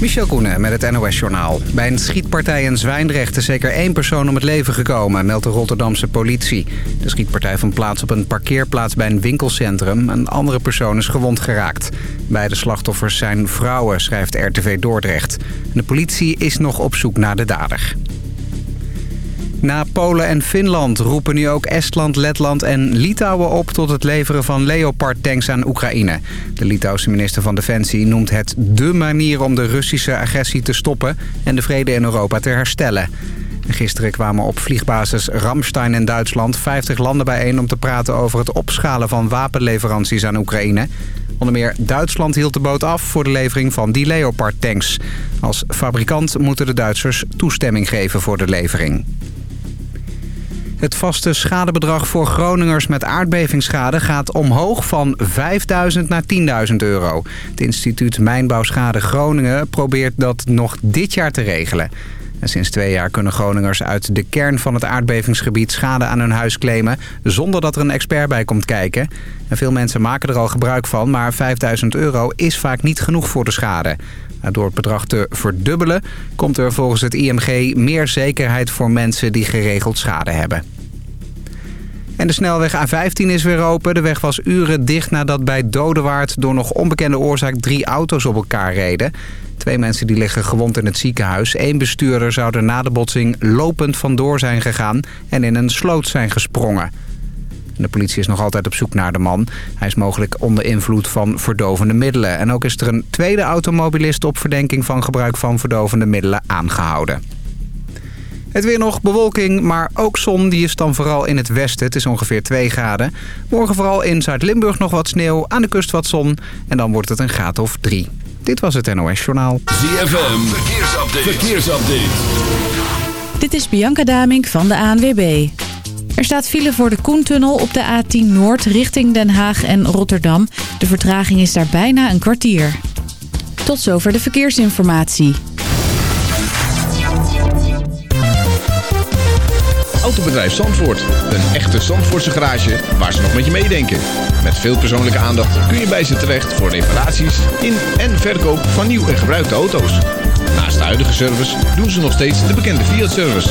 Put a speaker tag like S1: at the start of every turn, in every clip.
S1: Michel Koenen met het NOS-journaal. Bij een schietpartij in Zwijndrecht is zeker één persoon om het leven gekomen, meldt de Rotterdamse politie. De schietpartij vond plaats op een parkeerplaats bij een winkelcentrum. Een andere persoon is gewond geraakt. Beide slachtoffers zijn vrouwen, schrijft RTV Dordrecht. De politie is nog op zoek naar de dader. Na Polen en Finland roepen nu ook Estland, Letland en Litouwen op... tot het leveren van Leopard-tanks aan Oekraïne. De Litouwse minister van Defensie noemt het dé manier om de Russische agressie te stoppen... en de vrede in Europa te herstellen. Gisteren kwamen op vliegbasis Ramstein in Duitsland 50 landen bijeen... om te praten over het opschalen van wapenleveranties aan Oekraïne. Onder meer Duitsland hield de boot af voor de levering van die Leopard-tanks. Als fabrikant moeten de Duitsers toestemming geven voor de levering. Het vaste schadebedrag voor Groningers met aardbevingsschade gaat omhoog van 5.000 naar 10.000 euro. Het instituut Mijnbouwschade Groningen probeert dat nog dit jaar te regelen. En sinds twee jaar kunnen Groningers uit de kern van het aardbevingsgebied schade aan hun huis claimen... zonder dat er een expert bij komt kijken. En veel mensen maken er al gebruik van, maar 5000 euro is vaak niet genoeg voor de schade. Door het bedrag te verdubbelen komt er volgens het IMG meer zekerheid voor mensen die geregeld schade hebben. En de snelweg A15 is weer open. De weg was uren dicht nadat bij Dodewaard door nog onbekende oorzaak drie auto's op elkaar reden. Twee mensen die liggen gewond in het ziekenhuis. Eén bestuurder zou er na de botsing lopend vandoor zijn gegaan en in een sloot zijn gesprongen. De politie is nog altijd op zoek naar de man. Hij is mogelijk onder invloed van verdovende middelen. En ook is er een tweede automobilist op verdenking van gebruik van verdovende middelen aangehouden. Het weer nog bewolking, maar ook zon. Die is dan vooral in het westen. Het is ongeveer 2 graden. Morgen vooral in Zuid-Limburg nog wat sneeuw. Aan de kust wat zon. En dan wordt het een graad of 3. Dit was het NOS Journaal.
S2: ZFM, verkeersupdate. verkeersupdate.
S3: Dit is Bianca Damink van de ANWB. Er staat file voor de Koentunnel op de A10 Noord richting Den Haag en Rotterdam. De vertraging is daar bijna een kwartier. Tot zover de verkeersinformatie.
S4: Autobedrijf Zandvoort. Een echte Zandvoortse garage waar ze nog met je meedenken. Met veel persoonlijke aandacht kun je bij ze terecht voor reparaties in en verkoop van nieuw en gebruikte auto's. Naast de huidige service doen ze nog steeds de bekende Fiat-service.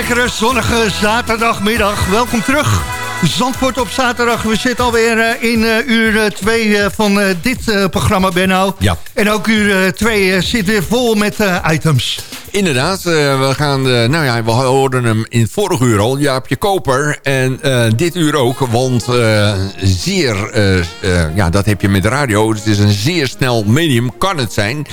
S5: Lekkere zonnige zaterdagmiddag. Welkom terug. Zandvoort op zaterdag. We zitten alweer eh, in uh, uur 2 uh, van dit programma, Benno.
S6: Ja.
S5: En ook uur 2 zit weer vol met items.
S6: Inderdaad, we gaan, nou ja, we hoorden hem in het vorige uur al, Jaapje Koper. En dit uur ook, want zeer, ja, dat heb je met de radio. Het is een zeer snel medium, kan het zijn.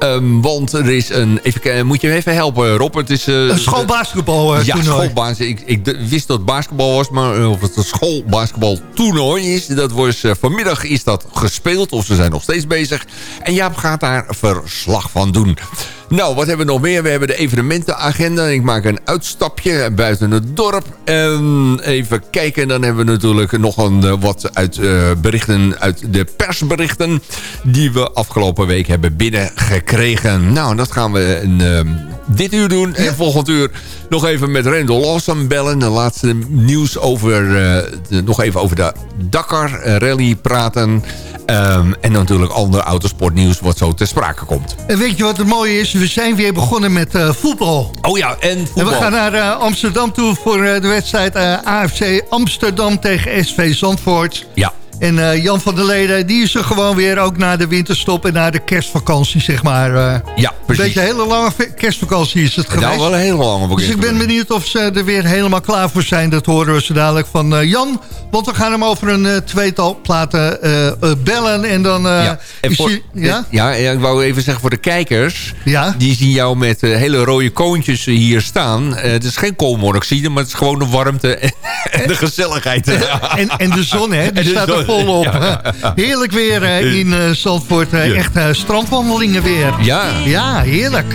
S6: Um, want er is een... Even, moet je even helpen, Rob? Het is, uh,
S5: een schoolbasketbal uh,
S6: Ja, schoolbaas. Ik, ik wist dat het basketbal was, maar of het een schoolbasketbal toernooi is. Dat was, uh, vanmiddag is dat gespeeld, of ze zijn nog steeds bezig. En Jaap gaat daar verslag van doen. Nou, wat hebben we nog meer? We hebben de evenementenagenda. Ik maak een uitstapje buiten het dorp. En even kijken, dan hebben we natuurlijk nog een, wat uit, uh, berichten uit de persberichten... die we afgelopen week hebben binnengekregen. Nou, dat gaan we in, uh, dit uur doen. En volgend uur nog even met Randall Lawson bellen. De laatste nieuws over, uh, de, nog even over de Dakar rally praten... Um, en natuurlijk ander autosportnieuws wat zo ter sprake komt.
S5: En weet je wat het mooie is? We zijn weer begonnen met uh, voetbal.
S6: Oh ja, en voetbal.
S5: En we gaan naar uh, Amsterdam toe voor de wedstrijd AFC Amsterdam tegen SV Zandvoort.
S6: Ja.
S5: En uh, Jan van der Leden, die is er gewoon weer ook na de winterstop en na de kerstvakantie, zeg maar. Uh,
S6: ja, precies.
S5: Een beetje een hele lange kerstvakantie is het geweest.
S6: Ja, wel een hele lange vakantie.
S5: Dus ik ben benieuwd of ze er weer helemaal klaar voor zijn. Dat horen we zo dadelijk van uh, Jan. Want we gaan hem over een tweetal platen bellen. En dan
S6: ja. En voor,
S5: je, ja?
S6: ja, ik wou even zeggen voor de kijkers.
S5: Ja?
S6: Die zien jou met hele rode koontjes hier staan. het is geen koolmonoxide, maar het is gewoon de warmte en, en de gezelligheid.
S5: en, en de zon, hè. Die staat er volop. Heerlijk weer in uh, Zandvoort. Echt uh, strandwandelingen weer.
S6: Ja.
S5: Ja, heerlijk.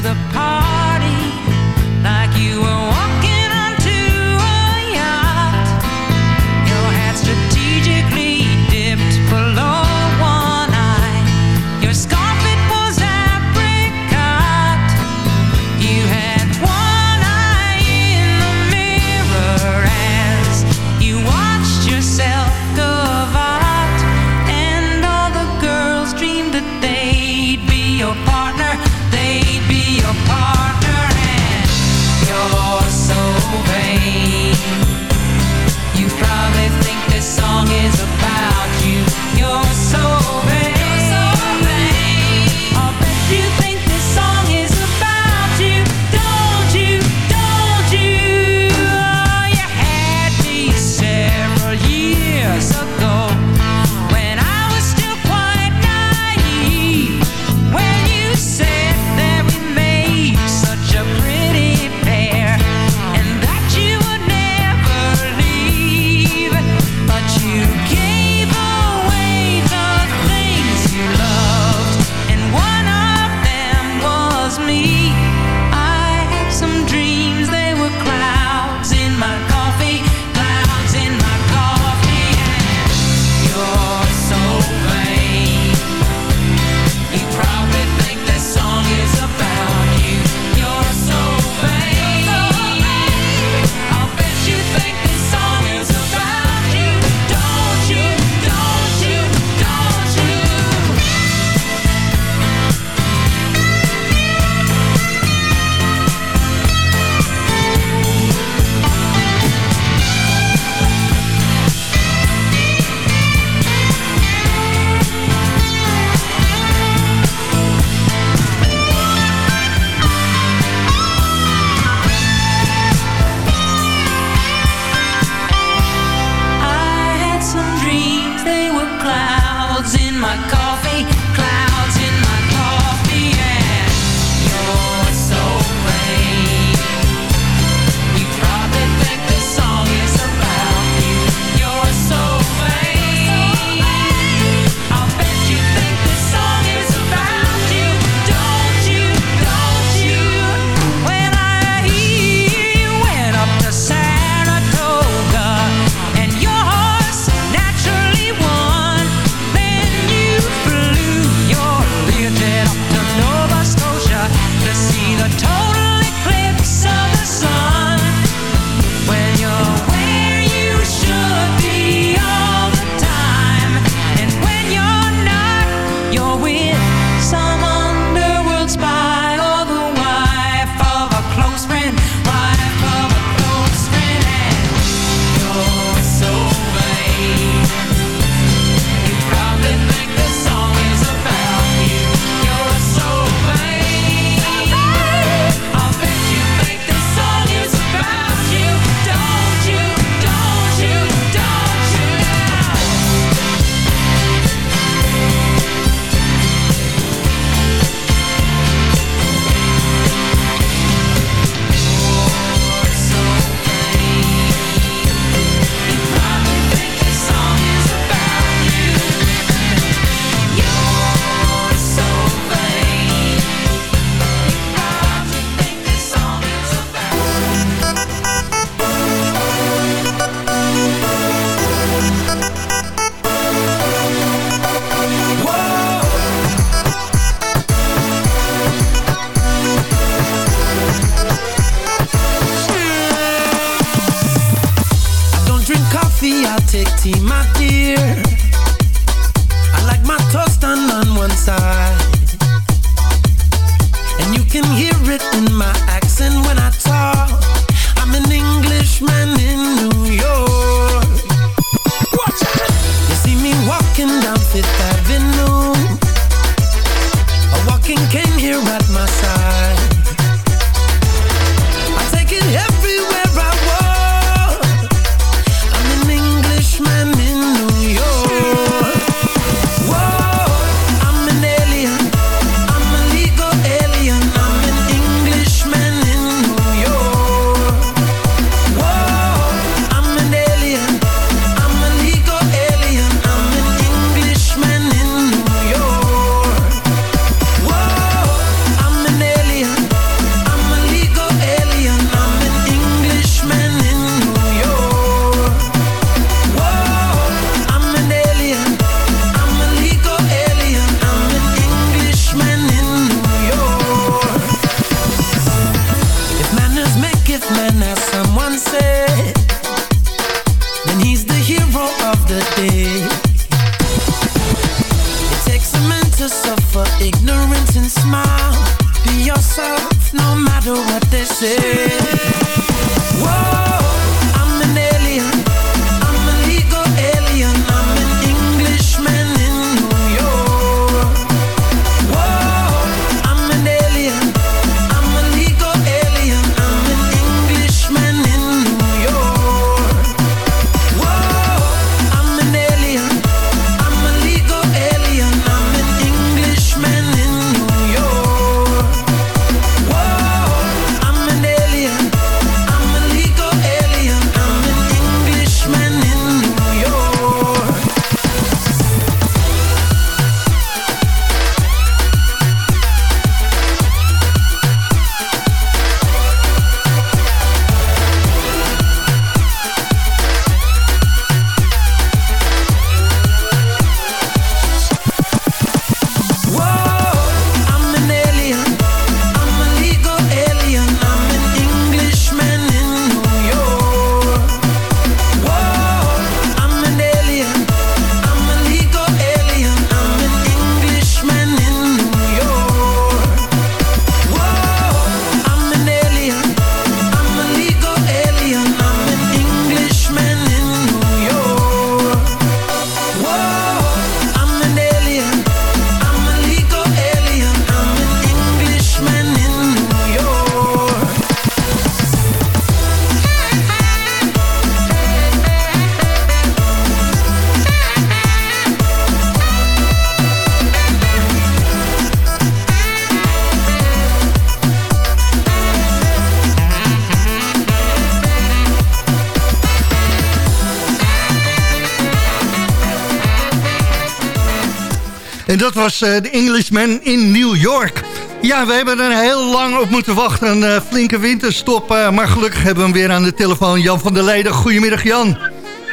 S5: Dat was eh, de Englishman in New York. Ja, we hebben er heel lang op moeten wachten. Een eh, flinke winterstop. eh, maar gelukkig hebben we hem weer aan de telefoon. Jan van der Leyden. Goedemiddag Jan.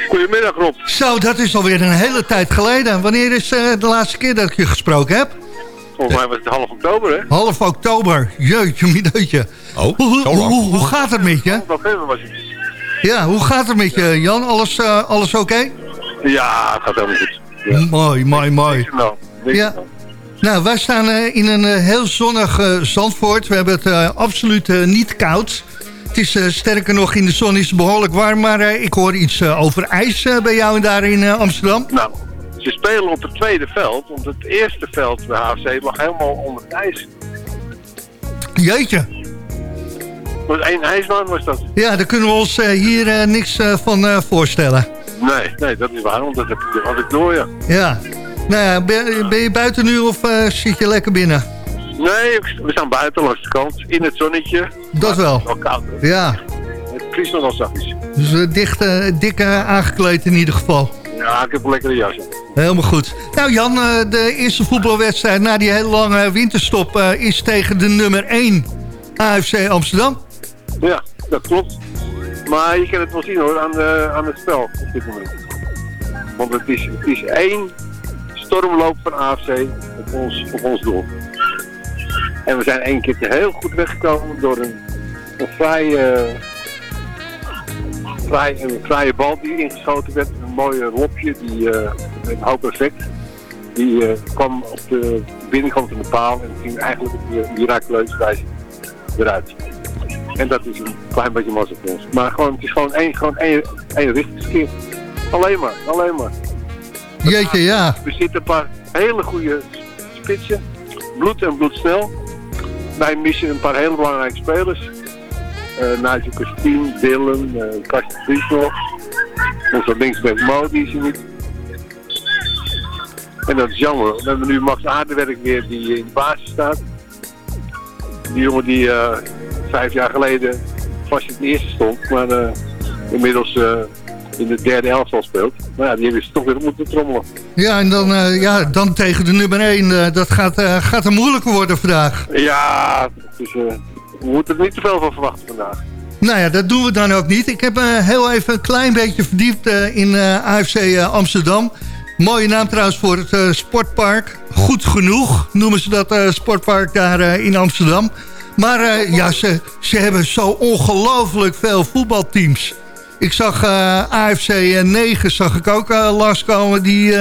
S7: Goedemiddag Rob.
S5: Zo, dat is alweer een hele tijd geleden. Wanneer is eh, de laatste keer dat ik je gesproken heb?
S7: Volgens mij was het half oktober, hè?
S5: Half oktober. Jeetje, mineutje.
S6: Oh,
S5: Hoe, hoe,
S6: zo lang.
S5: hoe, hoe gaat het met je?
S7: Half november was het.
S5: Ja, hoe gaat het met je Jan? Alles, eh, alles oké?
S7: Ja, het gaat helemaal goed. Ja.
S5: Mooi, mooi, mooi.
S7: De
S5: Ja.
S7: de.
S5: Nou, wij staan eh, in een eh, heel zonnig eh, Zandvoort. We hebben het absoluut niet koud. Het is sterker nog, in de zon is het behoorlijk warm. Maar ik hoor iets over ijs bij jou en daar in Amsterdam.
S7: Nou, ze spelen op het tweede veld, want het eerste veld bij HFC lag helemaal onder het ijs.
S5: Jeetje.
S7: Was één ijsbaan was dat.
S5: Ja, daar kunnen we ons hier niks van voorstellen.
S7: Nee, nee, dat is waar, want dat heb, dat had ik door, ja.
S5: Ja. Nou ja, ben, ben je buiten nu of eh, zit je lekker binnen?
S7: Nee, we staan buiten langs de kant, in het zonnetje.
S5: Dat wel.
S7: Het is wel koud, hè.
S5: Ja,
S7: Het vriest nog wel zachtjes.
S5: dus eh, dicht, eh, dik aangekleed in ieder geval.
S7: Ja, ik heb een lekkere jas.
S5: Helemaal goed. Nou Jan, de eerste voetbalwedstrijd na die hele lange winterstop is tegen de nummer 1 AFC Amsterdam.
S7: Ja, dat klopt. Maar je kan het wel zien hoor, aan, de, aan het spel op dit moment. Want het is, het is één stormloop van AFC op ons, op ons doel. En we zijn één keer heel goed weggekomen door een, een vrij, vrij, een vrije bal die ingeschoten werd. Een mooie lopje, die, met een hoop effect. Die eh, kwam op de binnenkant van de paal en ging eigenlijk op de miraculeuze wijze eruit. En dat is een klein beetje massa voor ons. Maar gewoon, het is gewoon één, gewoon één, één richtingskeer. Alleen maar, alleen maar.
S5: Jeetje, ja.
S7: Er zitten een paar hele goede spitsen. Bloed en bloedsnel. Wij missen een paar hele belangrijke spelers. Uh, Nigel Christine, Dylan, uh, Karsten Vries nog. Onze linksback Mo, die is er niet. En dat is jammer. We hebben nu Max Aardewerk weer die in de basis staat. Die jongen die uh, vijf jaar geleden vast in het eerste stond. Maar uh, inmiddels in de derde elftal speelt. Maar ja, die hebben ze toch weer moeten trommelen.
S5: Ja, en dan, uh, ja, dan tegen de nummer 1. dat gaat, gaat er moeilijker worden vandaag.
S7: Ja, dus, we moeten er niet te veel van verwachten vandaag.
S5: Nou ja, dat doen we dan ook niet. Ik heb uh, heel even een klein beetje verdiept uh, in uh, AFC Amsterdam. Mooie naam trouwens voor het sportpark. Goed genoeg noemen ze dat sportpark daar in Amsterdam. Maar ja, ze, ze hebben zo ongelooflijk veel voetbalteams. Ik zag AFC 9 zag ik ook langskomen die,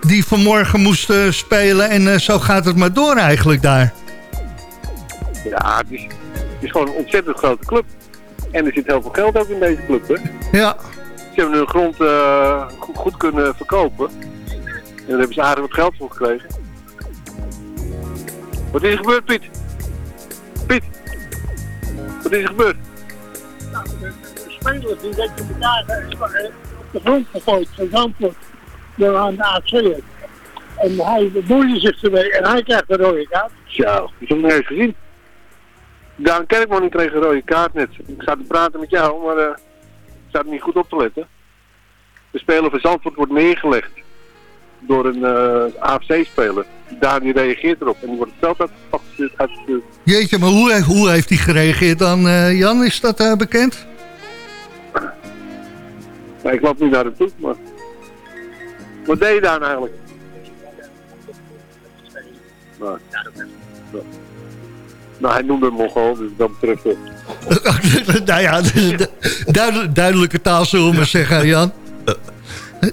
S5: die vanmorgen moesten spelen. En zo gaat het maar door eigenlijk daar.
S7: Ja, het is, het is gewoon een ontzettend grote club. En er zit heel veel geld ook in deze club, hè?
S5: Ja.
S7: Ze hebben hun grond uh, goed, goed, kunnen verkopen. En daar hebben ze aardig wat geld voor gekregen. Wat is er gebeurd, Piet? Piet? Wat is er gebeurd?
S8: Nou, de, de speler die werd op elkaar op de grond gegooid van Zandvoort. Door aan de AC. En hij bemoeide zich ermee en hij krijgt een rode kaart.
S7: Zo, ik heb hem eens gezien. Daan Kerkman kreeg een rode kaart net. Ik zat te praten met jou, maar uh, ik zat niet goed op te letten. De speler van Zandvoort wordt neergelegd door een uh, AFC-speler. Daan die reageert erop en die wordt het veld uitgestuurd.
S5: Jeetje, maar hoe, hoe heeft hij gereageerd dan, uh, Jan? Is dat uh, bekend?
S7: Nou, ik loop nu naar hem toe, maar... Wat deed je daar eigenlijk? Nou, nou, hij noemde hem Mongool, dus betreft het.
S5: nou ja, duidelijk, duidelijke taal zullen we maar zeggen, Jan.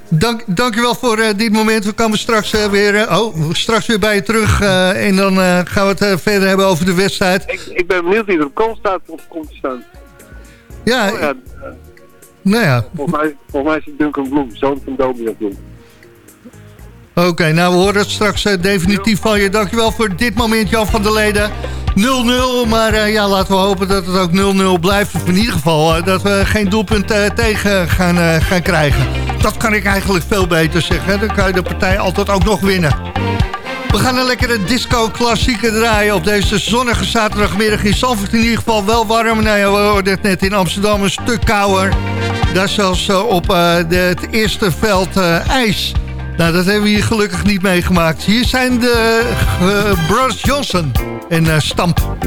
S5: Dank, dankjewel voor uh, dit moment. We komen straks, uh, weer, uh, oh, straks weer bij je terug. en dan gaan we het verder hebben over de wedstrijd.
S7: Ik, ik ben benieuwd wie er op kant staat of komt te staan.
S5: Ja,
S7: oh, ja
S5: nou ja.
S7: Volgens mij, volgens mij is het Duncan Bloem, zoon van Bloem.
S5: Oké, okay, nou we horen het straks definitief van je. Dankjewel voor dit moment, Jan van der Leden. 0-0, maar uh, ja, laten we hopen dat het ook 0-0 blijft. Of in ieder geval uh, dat we geen doelpunt uh, tegen gaan, gaan krijgen. Dat kan ik eigenlijk veel beter zeggen. Dan kan je de partij altijd ook nog winnen. We gaan een lekkere disco-klassieker draaien op deze zonnige zaterdagmiddag in Zandvoort. In ieder geval wel warm. Nou ja, we hoorden het net in Amsterdam een stuk kouder. Daar zelfs op de, het eerste veld ijs. Nou, dat hebben we hier gelukkig niet meegemaakt. Hier zijn de uh, Johnson en Stamp.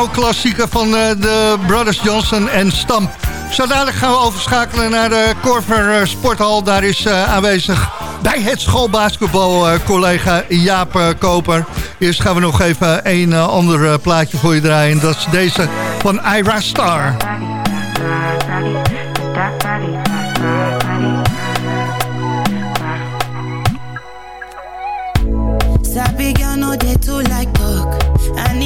S5: Disco-klassieker van eh, de Brothers Johnson en Stamp. Zo dadelijk gaan we overschakelen naar de Corver Sporthal. Daar is aanwezig bij het schoolbasketbal collega Jaap Koper. Eerst gaan we nog even een ander plaatje voor je draaien. Dat is deze van Ira Star.
S9: Sabi like.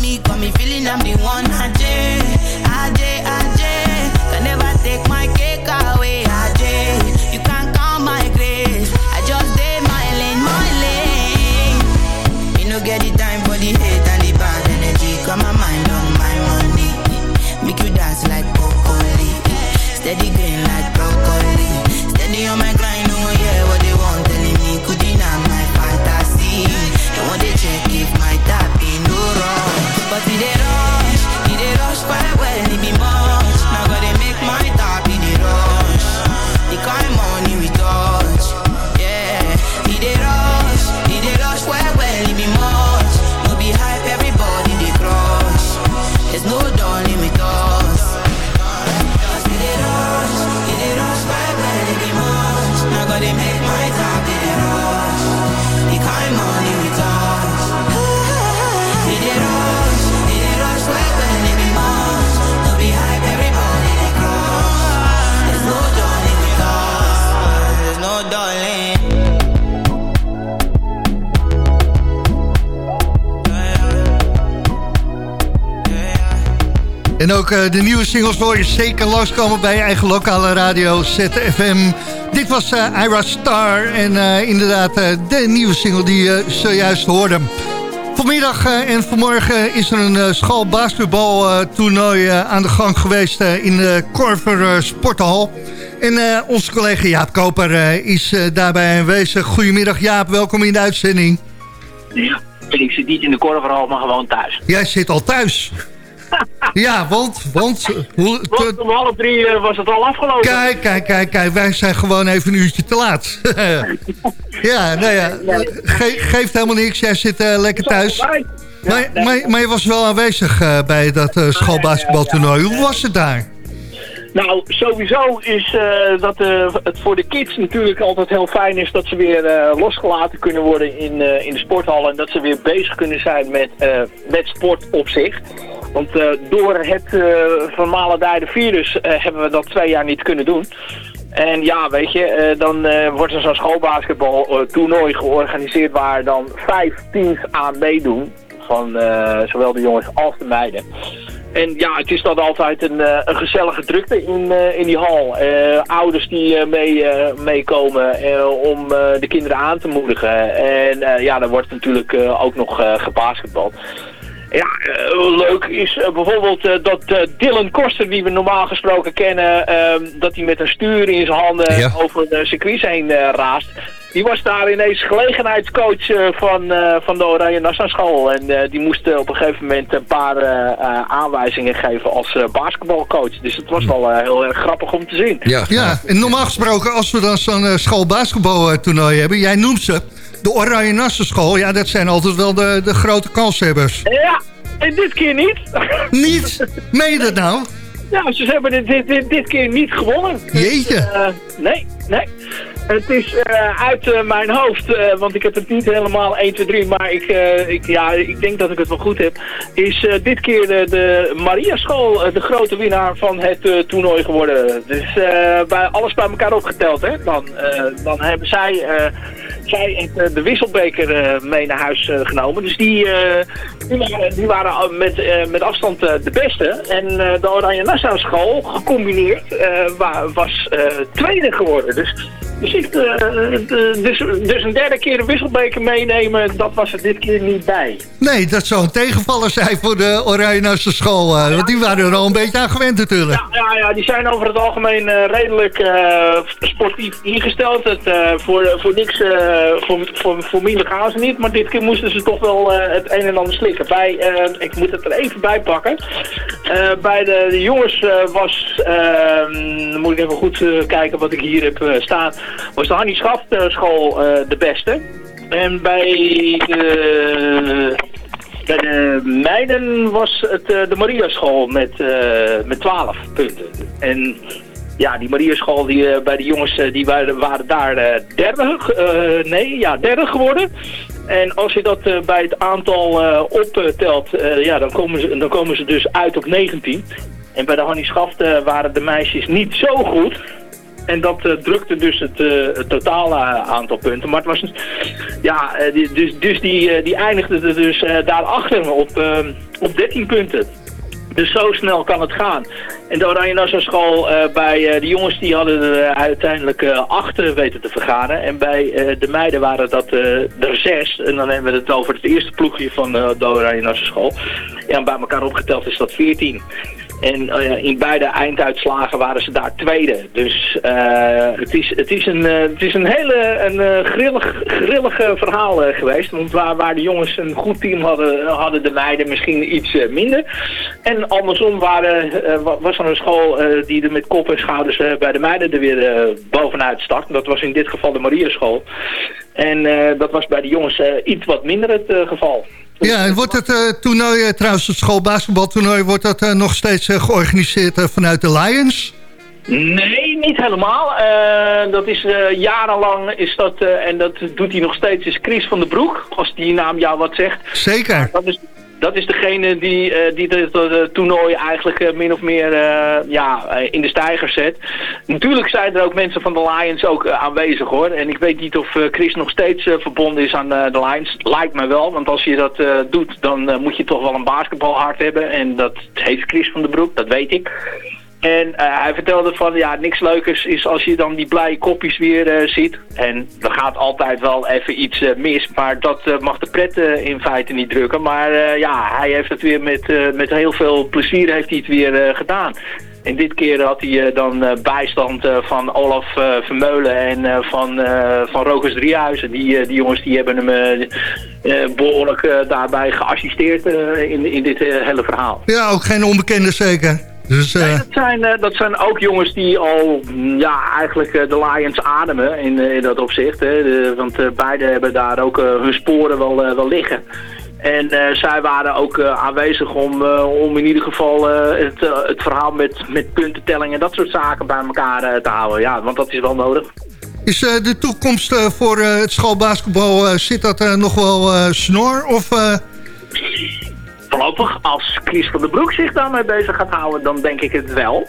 S9: me, got me feeling I'm the one. Ajay, Ajay, Ajay. Can never take my cake away. Ajay, you can't count my grace. I just dey my lane, my lane. Me no get the time for the hate and the bad energy. Got my mind on my money. Make you dance like broccoli. Steady green like
S5: ook eh, de nieuwe singles hoor je zeker langskomen bij je eigen lokale radio ZFM. Dit was eh, Ira Star en eh, inderdaad de nieuwe single die je zojuist hoorde. Vanmiddag en vanmorgen is er een uh, schoolbasketbaltoernooi uh, aan de gang geweest uh, in de Korver uh, Sporthal. En uh, onze collega Jaap Koper uh, is uh, daarbij aanwezig. Goedemiddag Jaap, welkom in de uitzending.
S10: Ja, ik zit niet in de Korverhal, maar gewoon thuis.
S5: Jij zit al thuis. Ja, want... want, hoe,
S10: want om half drie uh, was het al afgelopen.
S5: Kijk, kijk, kijk, kijk, wij zijn gewoon even een uurtje te laat. ja, nou ja, ge geeft helemaal niks. Jij zit uh, lekker thuis. Maar, maar, maar, je was wel aanwezig uh, bij dat uh, schoolbasketbaltoernooi. Hoe was het daar?
S10: Nou, sowieso is uh, dat uh, het voor de kids natuurlijk altijd heel fijn is dat ze weer uh, losgelaten kunnen worden in, in de sporthal. En dat ze weer bezig kunnen zijn met, met sport op zich. Want door het vermalendijde virus hebben we dat twee jaar niet kunnen doen. En ja, weet je, dan wordt er zo'n schoolbasketbal toernooi georganiseerd waar dan vijf teams aan meedoen. Van zowel de jongens als de meiden. En ja, het is dan altijd een, een gezellige drukte in, in die hal. Ouders die mee, meekomen om de kinderen aan te moedigen. En ja, dan wordt natuurlijk ook nog gebasketbald. Ja, leuk is bijvoorbeeld dat Dylan Koster, die we normaal gesproken kennen, dat hij met een stuur in zijn handen ja. over de circuit heen raast. Die was daar ineens gelegenheidscoach uh, van, uh, van de Oranje Nassau School. En uh, die moest op een gegeven moment een paar aanwijzingen geven als basketbalcoach. Dus het was wel heel erg grappig om te zien.
S5: Ja, ja en normaal gesproken als we dan zo'n schoolbasketbaltoernooi hebben, jij noemt ze, de Oranje Nassau School, ja dat zijn altijd wel de, de grote kanshebbers.
S10: Ja, Nee, dit keer niet.
S5: Niet? Meen je dat nou?
S10: Ja, ze hebben dit, dit, dit, dit keer niet gewonnen.
S5: Jeetje.
S10: Eh, nee, nee. Het is eh, uit eh, mijn hoofd, want ik heb het niet helemaal 1, 2, 3, maar ik, ik, ja, ik denk dat ik het wel goed heb. Is dit keer de, de Maria School de grote winnaar van het toernooi geworden. Dus bij, alles bij elkaar opgeteld, hè. Dan, dan hebben zij, zij het, eh, de wisselbeker eh, mee naar huis eh, genomen. Dus die, die waren, die waren met, met afstand de beste. En de Oranje Nassau School, gecombineerd, wa- was tweede geworden. Dus dus, ik, dus, dus een derde keer de wisselbeker meenemen, dat was er dit keer niet bij.
S5: Nee, dat zou een tegenvaller zijn voor de Oranjenaarse school. eh, want die waren er al een beetje aan gewend natuurlijk.
S10: Ja, ja, die zijn over het algemeen redelijk sportief ingesteld. Het, voor, voor niks, voor, voor, voor minder gaan ze niet. Maar dit keer moesten ze toch wel eh, het een en ander slikken. Bij, eh, ik moet het er even bij pakken. Eh, bij de, jongens eh, was, eh, dan moet ik even goed eh, kijken wat ik hier heb eh, staan, was de Hannie Schaft eh, school eh, de beste. En bij de... Bij de meiden was het eh, de Mariaschool met, eh, met 12 punten. En ja, die Mariaschool die, eh, bij de jongens eh, die waren, waren daar eh, derde, nee, ja, derde geworden. En als je dat bij het aantal optelt, ja, dan komen, ze, dan komen ze dus uit op 19. En bij de Hannie Schaft waren de meisjes niet zo goed. En dat drukte dus het, totale aantal punten. Maar het was, ja, dus, dus die, die eindigde er dus daarachter op, op 13 punten. Dus zo snel kan het gaan. En de Oranje Nassau school eh, bij eh, de jongens die hadden er eh, uiteindelijk eh, acht weten te vergaren. En bij de meiden waren dat er zes. En dan hebben we het over het eerste ploegje van de Oranje Nassau school. En bij elkaar opgeteld is dat 14. En eh, in beide einduitslagen waren ze daar tweede. Dus eh, het, is, het, is een, eh, het is een hele een, grillig, grillig verhaal geweest. Want waar, waar de jongens een goed team hadden, hadden de meiden misschien iets minder. En andersom waren, wa- was er een school die er met kop en schouders bij de meiden er weer bovenuit stak. Dat was in dit geval de Mariaschool. En dat was bij de jongens iets wat minder het geval.
S5: Ja, en wordt het eh, toernooi, eh, trouwens het schoolbasketbaltoernooi... wordt dat eh, nog steeds georganiseerd vanuit de Lions?
S10: Nee, niet helemaal. Dat is jarenlang is dat, en dat doet hij nog steeds, is Chris van den Broek, als die naam jou wat zegt.
S5: Zeker.
S10: Dat is, dat is degene die, eh, die het toernooi eigenlijk eh, min of meer eh, ja, in de stijger zet. Natuurlijk zijn er ook mensen van de Lions ook aanwezig hoor. En ik weet niet of Chris nog steeds verbonden is aan de Lions. Lijkt me wel, want als je dat doet, dan moet je toch wel een basketbalhart hebben. En dat heeft Chris van den Broek, dat weet ik. En eh, hij vertelde van, ja, niks leukers is als je dan die blije kopjes weer eh, ziet. En er gaat altijd wel even iets eh, mis, maar dat mag de pret in feite niet drukken. Maar ja, hij heeft het weer met, met heel veel plezier heeft hij het weer gedaan. En dit keer had hij dan bijstand van Olaf Vermeulen en van, van Rokers Driehuizen. Die, die jongens die hebben hem eh, eh, behoorlijk eh, daarbij geassisteerd in, in dit hele verhaal.
S5: Ja, ook geen onbekende zeker. Dus, eh,
S10: Nee, dat, zijn, eh, dat zijn ook jongens die al mm, ja, eigenlijk eh, de Lions ademen in, in dat opzicht. Hè. De- want beide hebben daar ook hun sporen wel, wel liggen. En zij waren ook aanwezig om, om in ieder geval het, het verhaal met, met puntentelling en dat soort zaken bij elkaar te houden. Ja, want dat is wel nodig.
S5: is de toekomst voor het schoolbasketbal... zit dat nog wel snor? Of,
S10: Voorlopig, als Chris van der Broek zich daarmee bezig gaat houden, dan denk ik het wel.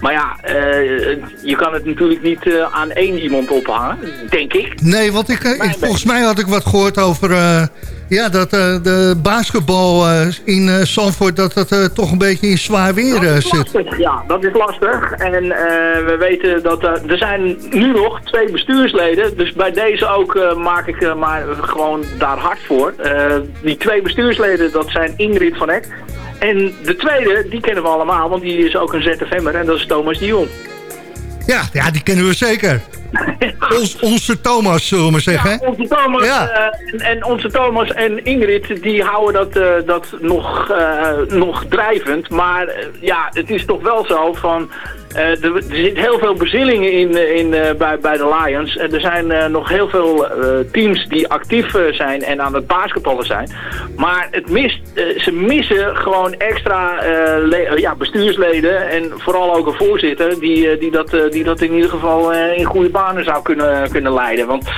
S10: Maar ja, eh, je kan het natuurlijk niet eh, aan één iemand ophangen, denk ik.
S5: nee, want ik, eh, ik- volgens mij had ik wat gehoord over... ja, dat de basketbal in Zandvoort... dat dat toch een beetje in zwaar weer zit.
S10: lastig, Ja, dat is lastig. En we weten dat er, er zijn nu nog twee bestuursleden. Dus bij deze ook maak ik maar gewoon daar hard voor. Die twee bestuursleden, dat zijn Ingrid van Eck. En de tweede, die kennen we allemaal, want die is ook een ZFM'er en dat is Thomas Dion.
S5: Ja, ja, die kennen we zeker. Ons, onze Thomas, zullen we maar zeggen.
S10: Ja, onze Thomas,
S5: Ja.
S10: eh, en, en onze Thomas en Ingrid, die houden dat, eh, dat nog, eh, nog drijvend. Maar ja, het is toch wel zo van... er, er zit heel veel bezillingen in, in, bij, bij de Lions. En er zijn nog heel veel teams die actief zijn en aan het basketballen zijn. Maar het mist, ze missen gewoon extra ja, bestuursleden en vooral ook een voorzitter die, die, dat, die dat in ieder geval in goede zou kunnen, kunnen leiden. Want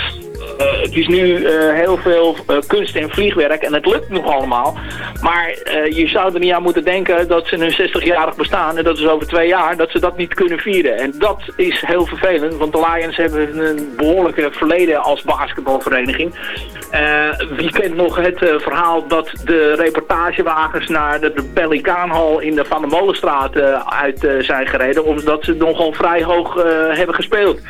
S10: eh, het is nu eh, heel veel eh, kunst en vliegwerk en het lukt nog allemaal. Maar je zou er niet aan moeten denken dat ze een 60-jarig bestaan, en dat is over twee jaar, dat ze dat niet kunnen vieren. En dat is heel vervelend, want de Lions hebben een behoorlijke verleden als basketbalvereniging. Wie kent nog het verhaal dat de reportagewagens naar de, de Pelikaanhal in de Van der Molenstraat uit zijn gereden, omdat ze nogal vrij hoog hebben gespeeld.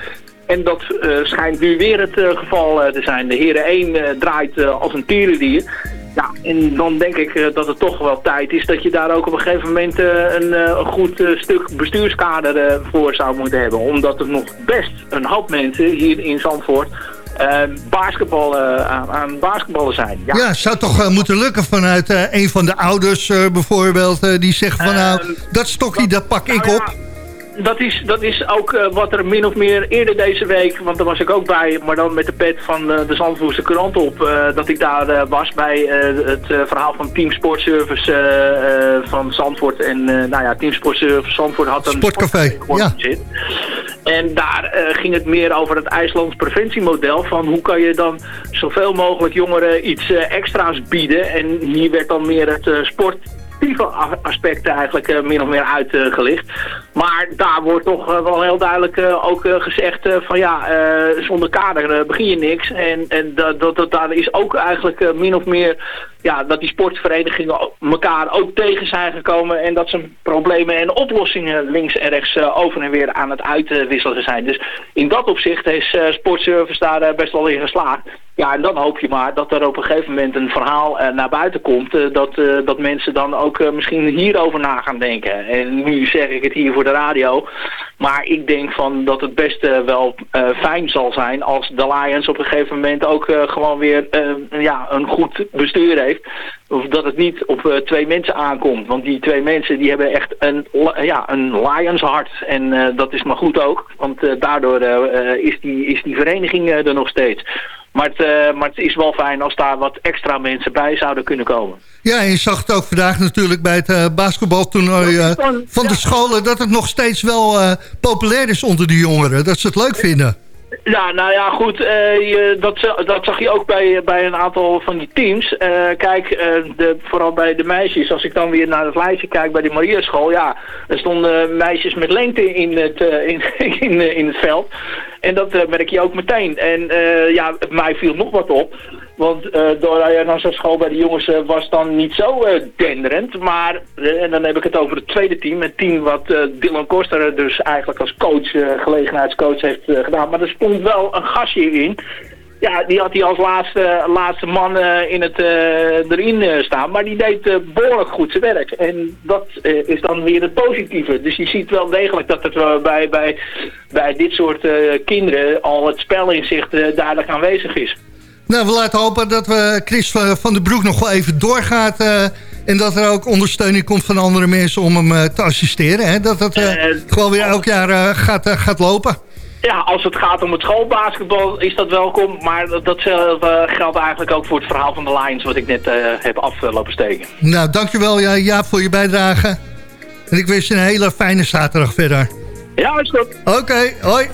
S10: En dat eh, schijnt nu weer het eh, geval eh, te zijn. De heren 1 eh, draait als een tierendier. Ja, en dan denk ik dat het toch wel tijd is dat je daar ook op een gegeven moment een, goed stuk bestuurskader voor zou moeten hebben. Omdat er nog best een hoop mensen hier in Zandvoort basketbal, eh, aan, aan basketballen zijn. Ja,
S5: Ja, zou toch moeten lukken vanuit een van de ouders bijvoorbeeld... die zegt van nou,
S10: Ehm,
S5: dat stokje, dat pak ik
S10: Nou ja,
S5: op.
S10: Dat is, dat is ook eh, wat er min of meer eerder deze week, want daar was ik ook bij, maar dan met de pet van eh, de Zandvoerse krant op, eh, dat ik daar was bij het verhaal van Team Sportservice van Zandvoort. En nou ja, Team Sportservice Zandvoort had een
S5: Sportcafé, ja.
S10: zit. En daar ging het meer over het IJslands preventiemodel. Van hoe kan je dan zoveel mogelijk jongeren iets extra's bieden. En hier werd dan meer het sportieve a- aspect eigenlijk eh, min of meer uitgelicht. Maar daar wordt toch eh, wel heel duidelijk eh, ook eh, gezegd van ja, zonder kader begin je niks. En, en dat, dat, dat, daar is ook eigenlijk min of meer ja, dat die sportverenigingen elkaar ook tegen zijn gekomen en dat ze problemen en oplossingen links en rechts over en weer aan het uitwisselen zijn. Dus in dat opzicht is Sportservice daar best wel in geslaagd. Ja, en dan hoop je maar dat er op een gegeven moment een verhaal naar buiten komt. dat, dat mensen dan ook misschien hierover na gaan denken. En nu zeg ik het hier voor de radio. Maar ik denk van dat het best eh, wel eh, fijn zal zijn als de Lions op een gegeven moment ook eh, gewoon weer ja, een goed bestuur heeft. Of dat het niet op twee mensen aankomt. Want die twee mensen die hebben echt een, ja, een Lions hart. En dat is maar goed ook. Want daardoor is, die, is die vereniging er nog steeds. Maar het, maar het is wel fijn als daar wat extra mensen bij zouden kunnen komen.
S5: Ja, en je zag het ook vandaag natuurlijk bij het eh, basketbaltoernooi eh, van de scholen... dat het nog steeds wel eh, populair is onder de jongeren. Dat ze het leuk vinden.
S10: Ja, nou ja, goed. je, dat, za- dat zag je ook bij, bij een aantal van die teams. Kijk, de, vooral bij de meisjes. Als ik dan weer naar het lijstje kijk bij de Mariaschool. Ja, er stonden meisjes met lengte in het, in, in, in het veld. En dat merk je ook meteen. En ja, mij viel nog wat op. Want eh Dora Janassa school bij de jongens eh, was dan niet zo eh, denderend. Maar, en dan heb ik het over het tweede team. Het team wat Dylan Koster dus eigenlijk als coach, gelegenheidscoach heeft gedaan. Maar er stond wel een gastje in. Ja, die had hij als laatste, laatste man in het, erin staan. Maar die deed eh, behoorlijk goed zijn werk. En dat is dan weer het positieve. Dus je ziet wel degelijk dat het bij, bij, bij dit soort kinderen al het spelinzicht eh, duidelijk aanwezig is.
S5: Nou, we laten hopen dat we Chris van van den Broek nog wel even doorgaat... eh, en dat er ook ondersteuning komt van andere mensen om hem eh, te assisteren. Hè? Dat eh,
S10: Eh,
S5: gewoon weer elk jaar eh, gaat, eh, gaat lopen.
S10: Ja, als het gaat om het schoolbasketbal is dat welkom. Maar dat, datzelfde geldt eigenlijk ook voor het verhaal van de Lions... wat ik net eh, heb aflopen steken.
S5: Nou, dankjewel ja, Jaap voor je bijdrage. En ik wens je een hele fijne zaterdag verder.
S10: Ja, is goed.
S5: Oké, hoi.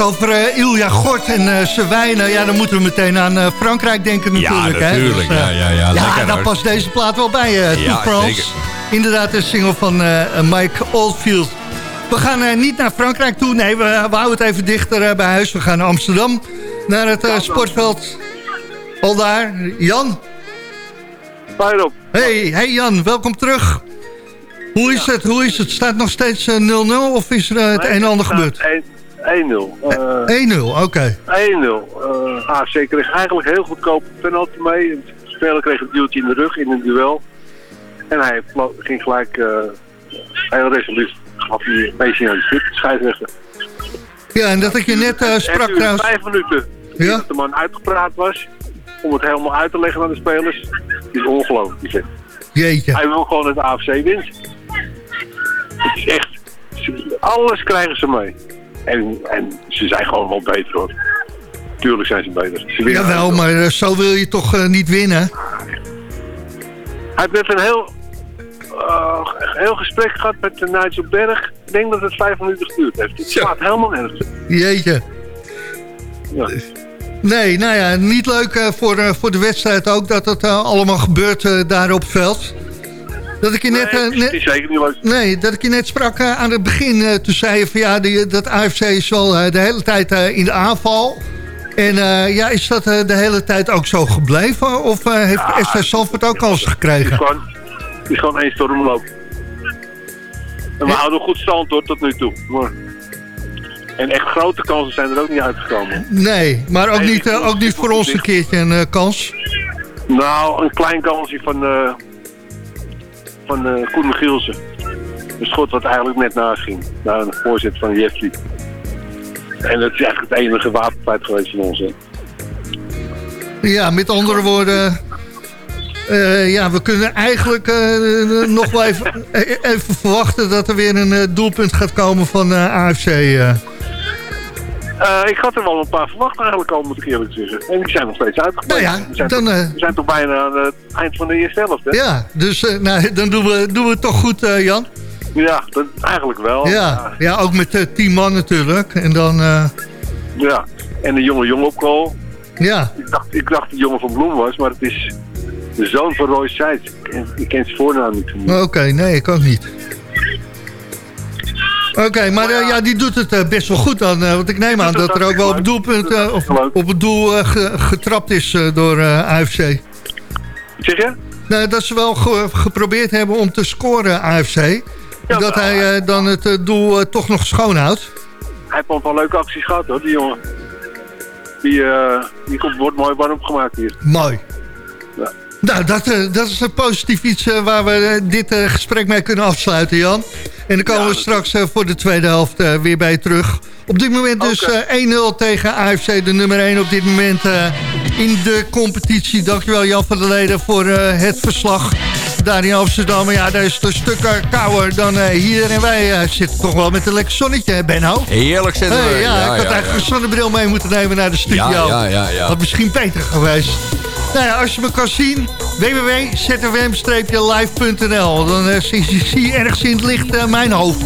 S5: Het over eh, Ilja Gort en eh zijn wijnen. Ja, dan moeten we meteen aan eh, Frankrijk denken natuurlijk.
S6: Ja, natuurlijk.
S5: Hè? Dus, eh,
S6: ja, ja, ja.
S5: ja, daar past deze plaat wel bij, eh
S6: Ja,
S5: France. Inderdaad, een single van eh, Mike Oldfield. We gaan eh, niet naar Frankrijk toe. Nee, we, we houden het even dichter eh, bij huis. We gaan naar Amsterdam. Naar het eh, sportveld. Al daar. Jan.
S7: Fijn op.
S5: Hey, hey Jan, welkom terug. Hoe is het? Hoe is het? Staat nog steeds eh, 0-0 of is er eh, het een en ander gebeurd?
S7: 1-0. Eh,
S5: 1-0, oké.
S7: 1-0. Eh AFC kreeg eigenlijk heel goedkoop penalty mee. De speler kreeg een duwtje in de rug in een duel. En hij ging gelijk eh, heel resoluut. Gaf hij een beetje aan de stip, de scheidsrechter.
S5: Ja, en dat ik je net eh,
S7: Het
S5: sprak
S7: duurde
S5: trouwens.
S7: vijf minuten
S5: Ja?
S7: dat de man uitgepraat was. Om het helemaal uit te leggen aan de spelers. Het is ongelooflijk.
S5: Jeetje.
S7: Hij wil gewoon dat de AFC wint. Het is echt... Alles krijgen ze mee. En, en ze zijn gewoon wel beter hoor. Tuurlijk zijn ze beter. Ze winnen
S5: Jawel, maar eh, zo wil je toch eh, niet winnen?
S7: Hij heeft net een heel, eh, heel gesprek gehad met Nigel Berg. Ik denk dat het vijf minuten geduurd heeft. Het slaat helemaal nergens.
S5: Jeetje.
S7: Ja.
S5: Nee, nou ja, niet leuk eh, voor, eh, voor de wedstrijd ook dat het eh, allemaal gebeurt eh, daar op het veld. Dat ik je net, eh,
S7: Nee,
S5: net-
S7: het is zeker niet leuk.
S5: nee, dat ik je net sprak eh, aan het begin. eh, toen zei je van ja, die, dat AFC is wel eh, de hele tijd eh, in de aanval. En eh, ja, is dat eh, de hele tijd ook zo gebleven? Of eh, heeft
S7: Ja,
S5: SV ook kansen
S7: Het is
S5: gekregen?
S7: gewoon, het is gewoon één stormloop. En we houden goed stand hoor, tot nu toe. Maar... En echt grote kansen zijn er ook niet uitgekomen.
S5: Nee, maar ook
S7: Nee,
S5: niet, eh, ook niet voor ons een keertje een eh, kans.
S7: Nou, een klein kansje van, eh van eh Koen Michielsen. Een schot wat eigenlijk net naast ging. Naar een voorzet van Jeffrey. En dat is eigenlijk het enige wapenfeit geweest van ons.
S5: Ja, met andere woorden... eh, ja, we kunnen eigenlijk eh, nog wel even, verwachten... dat er weer een doelpunt gaat komen van AFC. Eh.
S7: Eh, ik had er wel een paar verwacht eigenlijk al, moet ik eerlijk zeggen. En die zijn nog steeds uitgebreid.
S5: Nou ja,
S7: we, zijn
S5: dan,
S7: toch,
S5: eh,
S7: we zijn toch bijna aan het eind van de eerste helft, hè?
S5: Ja, dus eh, nou, dan doen we, doen we het toch goed, eh, Jan.
S7: Ja, dat, eigenlijk wel.
S5: Ja, ja, ook met eh, tien man natuurlijk. En dan, eh,
S7: Ja, en de jonge jongen op goal.
S5: ja,
S7: Ik dacht, ik dacht dat de jongen van Bloem was, maar het is de zoon van Roy Seitz. Ik ken, ik ken zijn voornaam niet.
S5: oké, nee, ik ook niet. Oké, maar eh, ja, die doet het eh, best wel goed dan. eh, want ik neem aan dat er ook wel op het doelpunt, of op het doel ge- getrapt is door AFC.
S7: Zeg je?
S5: Nou, dat ze wel ge- geprobeerd hebben om te scoren, AFC. dat
S7: maar-
S5: hij dan het doel toch nog schoonhoudt.
S7: Hij heeft al een paar leuke acties gehad hoor, die jongen. Die, die wordt mooi warm gemaakt hier.
S5: Mooi. Nou, dat, eh, dat is een positief iets eh, waar we eh, dit gesprek mee kunnen afsluiten, Jan. En dan komen
S7: Ja,
S5: we straks voor de tweede helft weer bij je terug. Op dit moment dus
S7: Oké.
S5: eh, 1-0 tegen AFC, de nummer 1 op dit moment eh, in de competitie. Dankjewel Jan van der Leden voor eh, het verslag daar in Amsterdam. Maar ja, daar is het een stuk kouder dan eh, hier. En wij eh, zitten toch wel met een lekker zonnetje, hè, Benno?
S6: Heerlijk zetten we.
S5: Hey, ja, ik had eigenlijk
S6: ja.
S5: een zonnebril mee moeten nemen naar de studio.
S6: Ja, ja, ja, ja.
S5: Had misschien beter geweest. Nou ja, als je me kan zien, www.zfm-live.nl. Dan zie, je ergens in het licht mijn hoofd.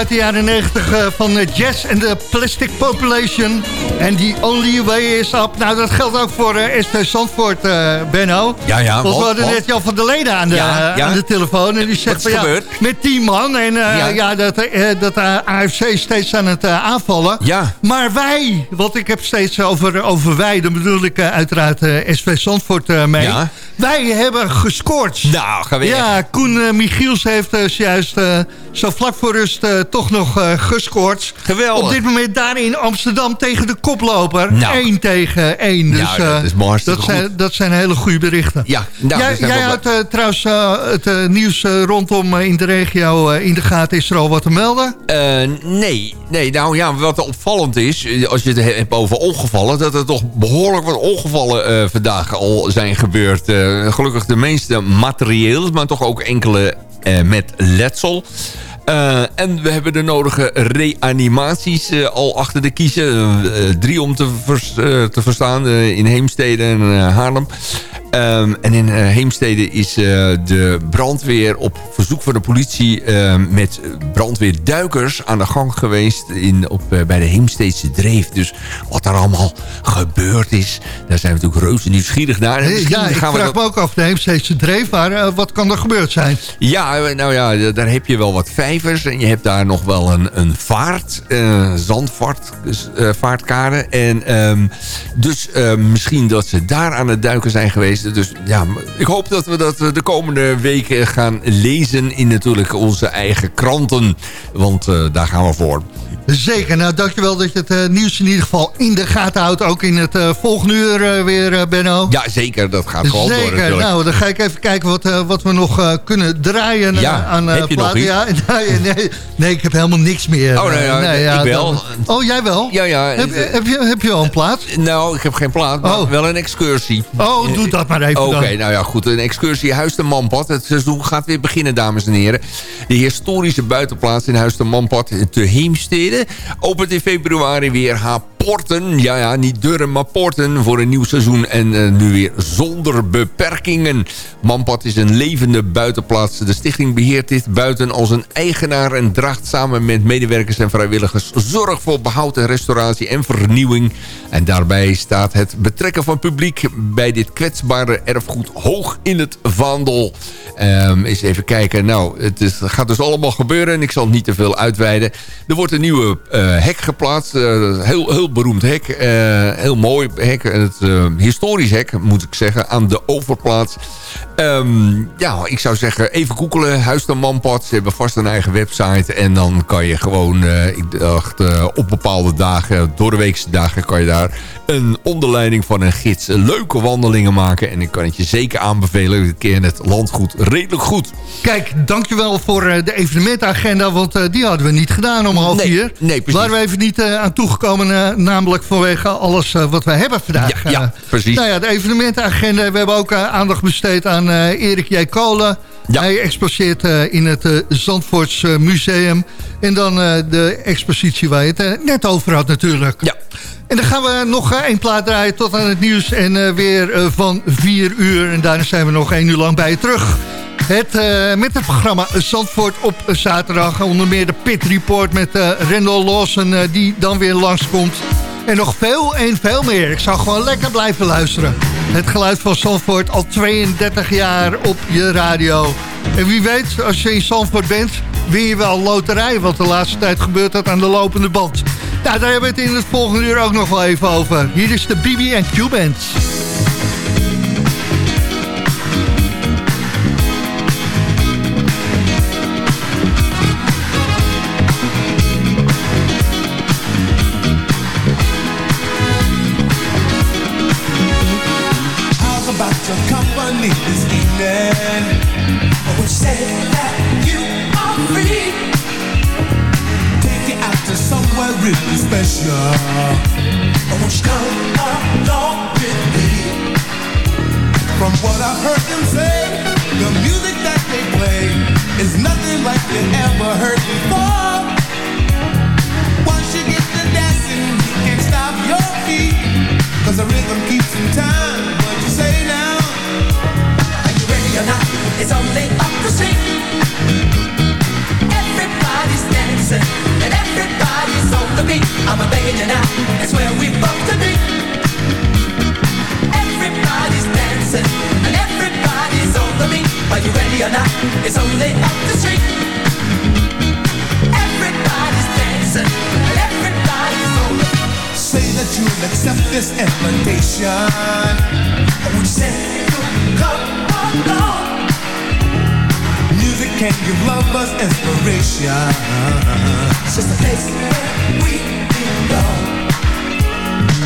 S5: Uit de jaren 90 eh, van eh, Jazz and the Plastic Population. En The Only Way is Up. Nou, dat geldt ook voor eh SV Zandvoort, Benno.
S6: Ja, ja,
S5: Want we hadden net Jan van der Leden aan de,
S6: Ja, ja.
S5: aan de telefoon. En die zegt van ja, met 10 man. En
S6: Ja.
S5: ja. dat, dat AFC steeds aan het aanvallen.
S6: Ja.
S5: Maar wij, want ik heb steeds over, over wij, dan bedoel ik uiteraard SV Zandvoort mee.
S6: Ja.
S5: Wij hebben gescoord.
S6: Nou, ga weer.
S5: Ja, Koen Michiels heeft eh, zo vlak voor rust eh, toch nog eh, gescoord.
S6: Geweldig.
S5: Op dit moment daar in Amsterdam tegen de koploper.
S6: Nou.
S5: 1 tegen 1. Dus,
S6: Nou, dat
S5: eh,
S6: is maar hartstikke
S5: dat, zijn,
S6: goed.
S5: dat zijn hele goede berichten.
S6: Ja, nou,
S5: jij jij houdt trouwens het nieuws rondom in de regio in de gaten. Is er al wat te melden?
S6: Nee, nee, nou ja, wat opvallend is, als je het hebt over ongevallen, dat er toch behoorlijk wat ongevallen vandaag al zijn gebeurd. Gelukkig de meeste materieel, maar toch ook enkele met letsel. Eh, en we hebben de nodige reanimaties eh, al achter de kiezen. Eh, eh, drie om te, eh, te verstaan eh, in Heemstede en eh, Haarlem. Ehm, en in eh, Heemstede is eh, de brandweer op verzoek van de politie... eh, met brandweerduikers aan de gang geweest in, op, eh, bij de Heemsteedse Dreef. Dus wat daar allemaal gebeurd is, daar zijn we natuurlijk reuze nieuwsgierig naar.
S5: Ja, ik
S6: gaan we
S5: vraag
S6: dat-
S5: me ook af. De Heemsteedse dreef, maar wat kan er gebeurd zijn?
S6: ja, nou ja, daar heb je wel wat vijvers. En je hebt daar nog wel een, een vaart, zandvaart, vaartkade. En ehm, dus misschien dat ze daar aan het duiken zijn geweest. Dus ja, ik hoop dat we dat eh, de komende weken gaan lezen in natuurlijk onze eigen kranten. Want eh, daar gaan we voor.
S5: Zeker, nou dankjewel dat je het eh, nieuws in ieder geval in de gaten houdt. Ook in het eh, volgende uur eh, weer, Benno.
S6: Ja, zeker. Dat gaat gewoon door
S5: Zeker, nou dan ga ik even kijken wat, wat we nog kunnen draaien
S6: Ja,
S5: aan
S6: heb je nog?
S5: Ja, nee, nee, nee, ik heb helemaal niks meer.
S6: Oh, nee, ja, ik wel.
S5: dan- oh, jij wel?
S6: Ja, ja.
S5: Heb, heb, je, heb je al een plaat?
S6: Nou, ik heb geen plaat, maar
S5: Oh.
S6: wel een excursie.
S5: Oh, doe dat maar even
S6: Oké, nou ja, goed. Een excursie Huis de Manpad. Het seizoen gaat weer beginnen, dames en heren. De historische buitenplaats in Huis de Manpad te Heemstede... opent in februari weer haar porten. Ja, ja, niet deuren, maar porten voor een nieuw seizoen. En eh, nu weer zonder beperkingen. Manpad is een levende buitenplaats. De stichting beheert dit buiten als een eigenaar... en draagt samen met medewerkers en vrijwilligers... zorg voor behoud en restauratie en vernieuwing. En daarbij staat het betrekken van publiek... bij dit kwetsbare erfgoed hoog in het vaandel. Ehm eens even kijken. Nou, het is, gaat dus allemaal gebeuren... en ik zal niet te veel uitweiden. Er wordt een nieuwe hek geplaatst. Eh, heel, heel beroemd hek. Eh, heel mooi hek. Het eh, historisch hek, moet ik zeggen, aan de overplaats. Ehm, ja, ik zou zeggen, even googelen. Huis de Manpad. Ze hebben vast een eigen website. En dan kan je gewoon, eh, ik dacht, eh, op bepaalde dagen, door de weekse dagen, kan je daar een onderleiding van een gids leuke wandelingen maken. En ik kan het je zeker aanbevelen. Ik ken het landgoed redelijk goed.
S5: Kijk, dankjewel voor eh, de evenementagenda, want eh, die hadden we niet gedaan om half
S6: Nee, nee, precies.
S5: Waren we even niet eh, aan toegekomen, eh, namelijk vanwege alles eh, wat we hebben vandaag.
S6: Ja, ja, precies.
S5: Nou ja, de evenementagenda. We hebben ook aandacht besteed aan Erik J. Kolen.
S6: Ja.
S5: Hij exposeert in het Zandvoorts Museum. En dan de expositie waar je het net over had natuurlijk.
S6: Ja.
S5: En dan gaan we nog één plaat draaien tot aan het nieuws. En weer van vier uur. En daarna zijn we nog één uur lang bij je terug. Het, eh, met het programma Zandvoort op zaterdag. Onder meer de Pit Report met eh Rendel Lawson eh, die dan weer langskomt. En nog veel en veel meer. Ik zou gewoon lekker blijven luisteren. Het geluid van Zandvoort al 32 jaar op je radio. En wie weet, als je in Zandvoort bent, win je wel loterij. Want de laatste tijd gebeurt dat aan de lopende band. Nou, daar hebben we het in het volgende uur ook nog wel even over. Hier is de BB&Q Band.
S11: Cause the music that they play is nothing like you ever heard before. Once you get to dancing, you can't stop your feet, 'cause the rhythm keeps in time. What you say now? It's only up the street. Everybody's dancing and everybody's on the beat. I'm a now, it's where we to be. Everybody's dancing and everybody's on the beat. Are you ready or not? It's only up the street. Everybody's dancing and everybody's on the.
S12: Say that you'll accept this invitation.
S11: Would you say you come along?
S12: Music can give lovers inspiration.
S11: It's just a place where we belong.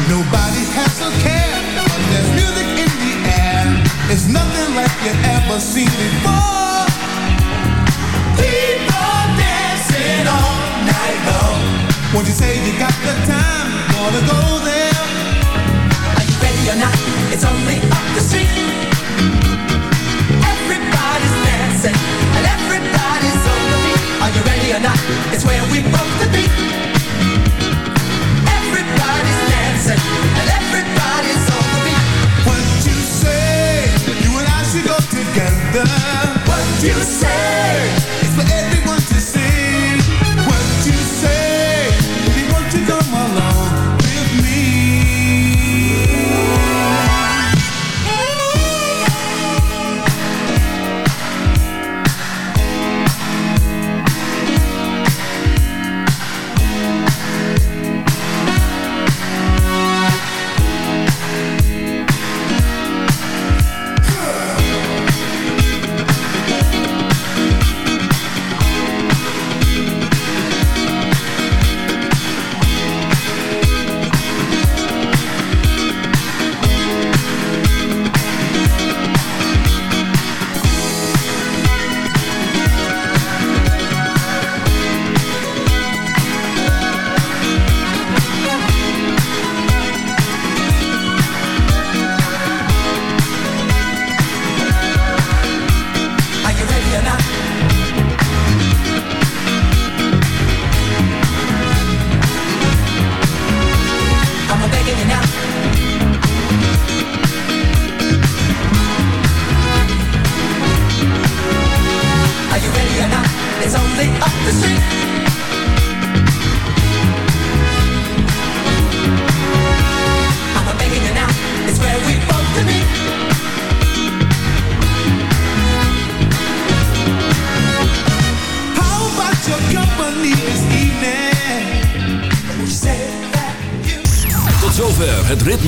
S12: Nobody has to care. when There's music in the air. It's nothing like you've ever seen before.
S11: People dancing all night long.
S12: Won't you say you got the time? Wanna go there?
S11: Are you ready or not? It's only up the street. Everybody's dancing everybody's on the beat. Are you ready or not? It's where we both to be.